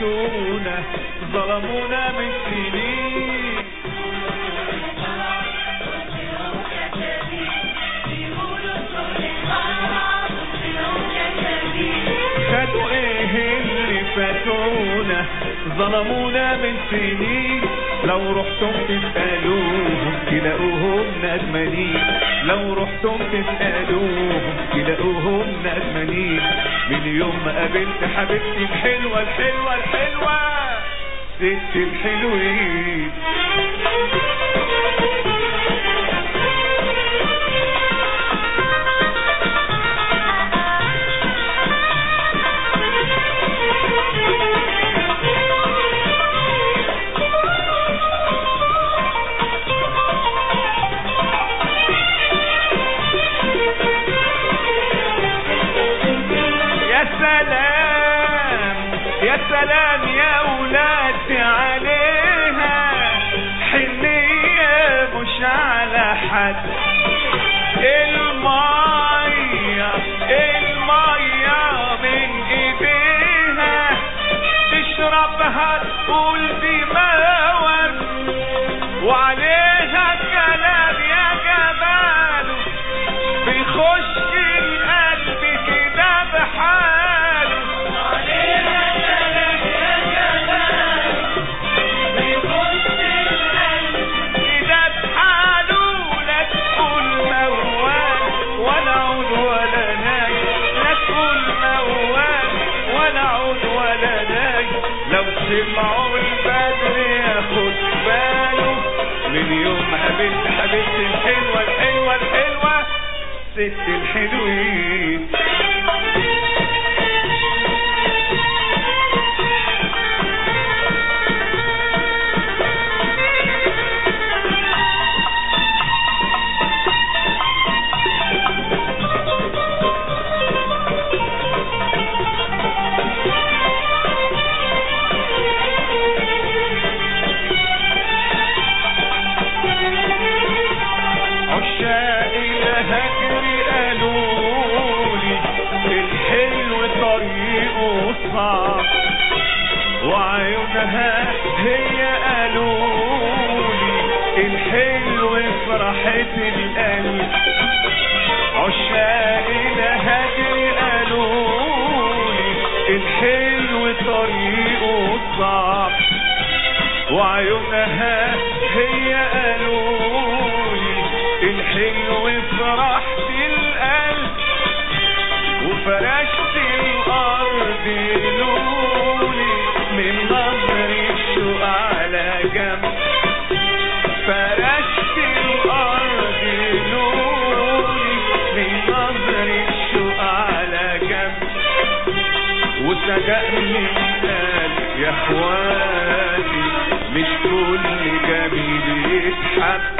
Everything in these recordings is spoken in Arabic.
فاتونا ظلمونا من سنين. خدوا إيه اللي فاتونا ظلمونا من سنين. لو رحتم تسألوهم تلاقوهم ندمانين لو رحتم تسألوهم تلاقوهم ندمانين من يوم ما قابلت حبيبتي الحلوة الحلوة الحلوة. ست الحلوين. سلام يا ولاد عليها حنية مش على حد من إيديها. تشربها تقول دي وعليها كلام يا جماله بيخش من يوم ما قابلت حبيبتي الحلوة الحلوة الحلوة ست الحلوين. الحلو فرحة القلب. عشاق الهجر قالولي الحلو طريقه صعب وعيونها هي قالولي الحلو فرحت القلب. وفرشت الأرض لولي من نظر الشوق على جنب وصدقني قال يا اخواتي مش كل جميل يتحب.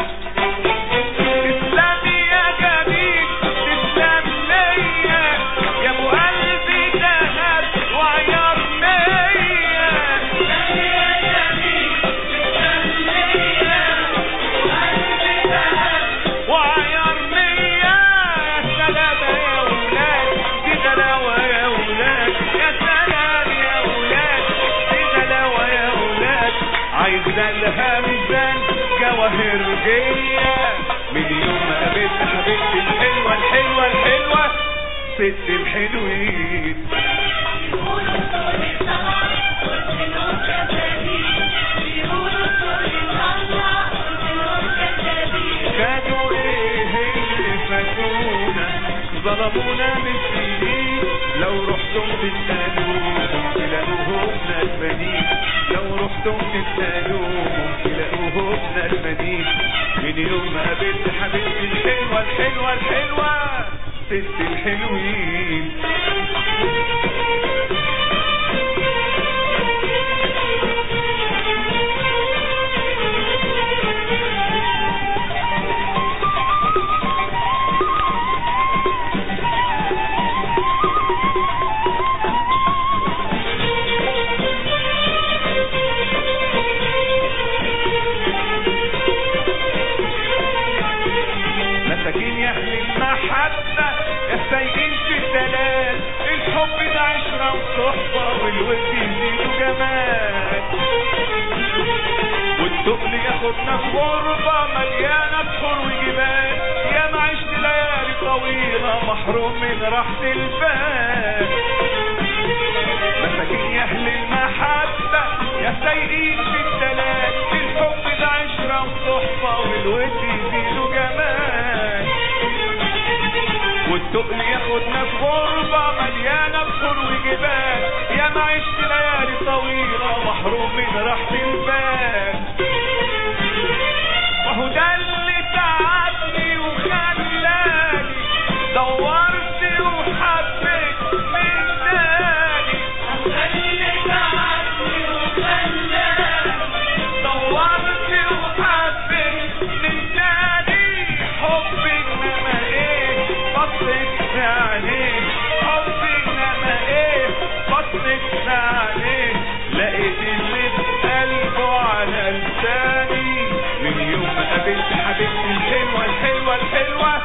جواهر جية من يوم ما قابلت حبيبتي الحلوة الحلوة الحلوة ست الحلوين ظلمونا من سنين لو رحتم تسألوهم تلاقوهم ندمانين لو رحتم تسألوهم تلاقوهم ندمانين من يوم ما قابلت حبيبتي الحلوة الحلوة الحلوة. ست الحلوين. وصحبة والود يزيد جمال والتقل ياخدنا في غربة مليانة بحور وجبال. يا ما عشت ليالي طويلة محروم من راحة البال. مساكين يا أهل المحبة يا سايقين في الدلال. الحب ده عشرة وصحبة والود يزيد جمال. والتقل ياخدنا في غربة مليانة بحور وجبال يا ما عشت ليالي طويلة محروم من راحة البال وهو ده اللي تعبني وخلاني دورت قابلت حبيبتي الحلوة الحلوة الحلوة.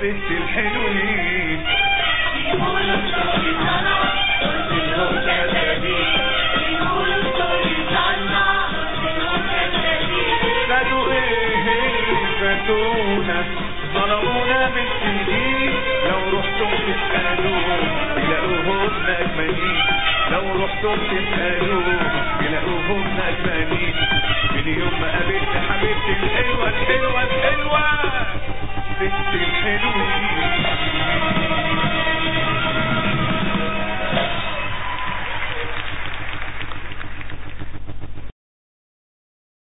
ست الحلوين. فاتونا ظلمونا من سنين لو رحتم تسألوهم تلاقوهم ندمانين لو رحتم تسألوهم تلاقوهم ندمانين من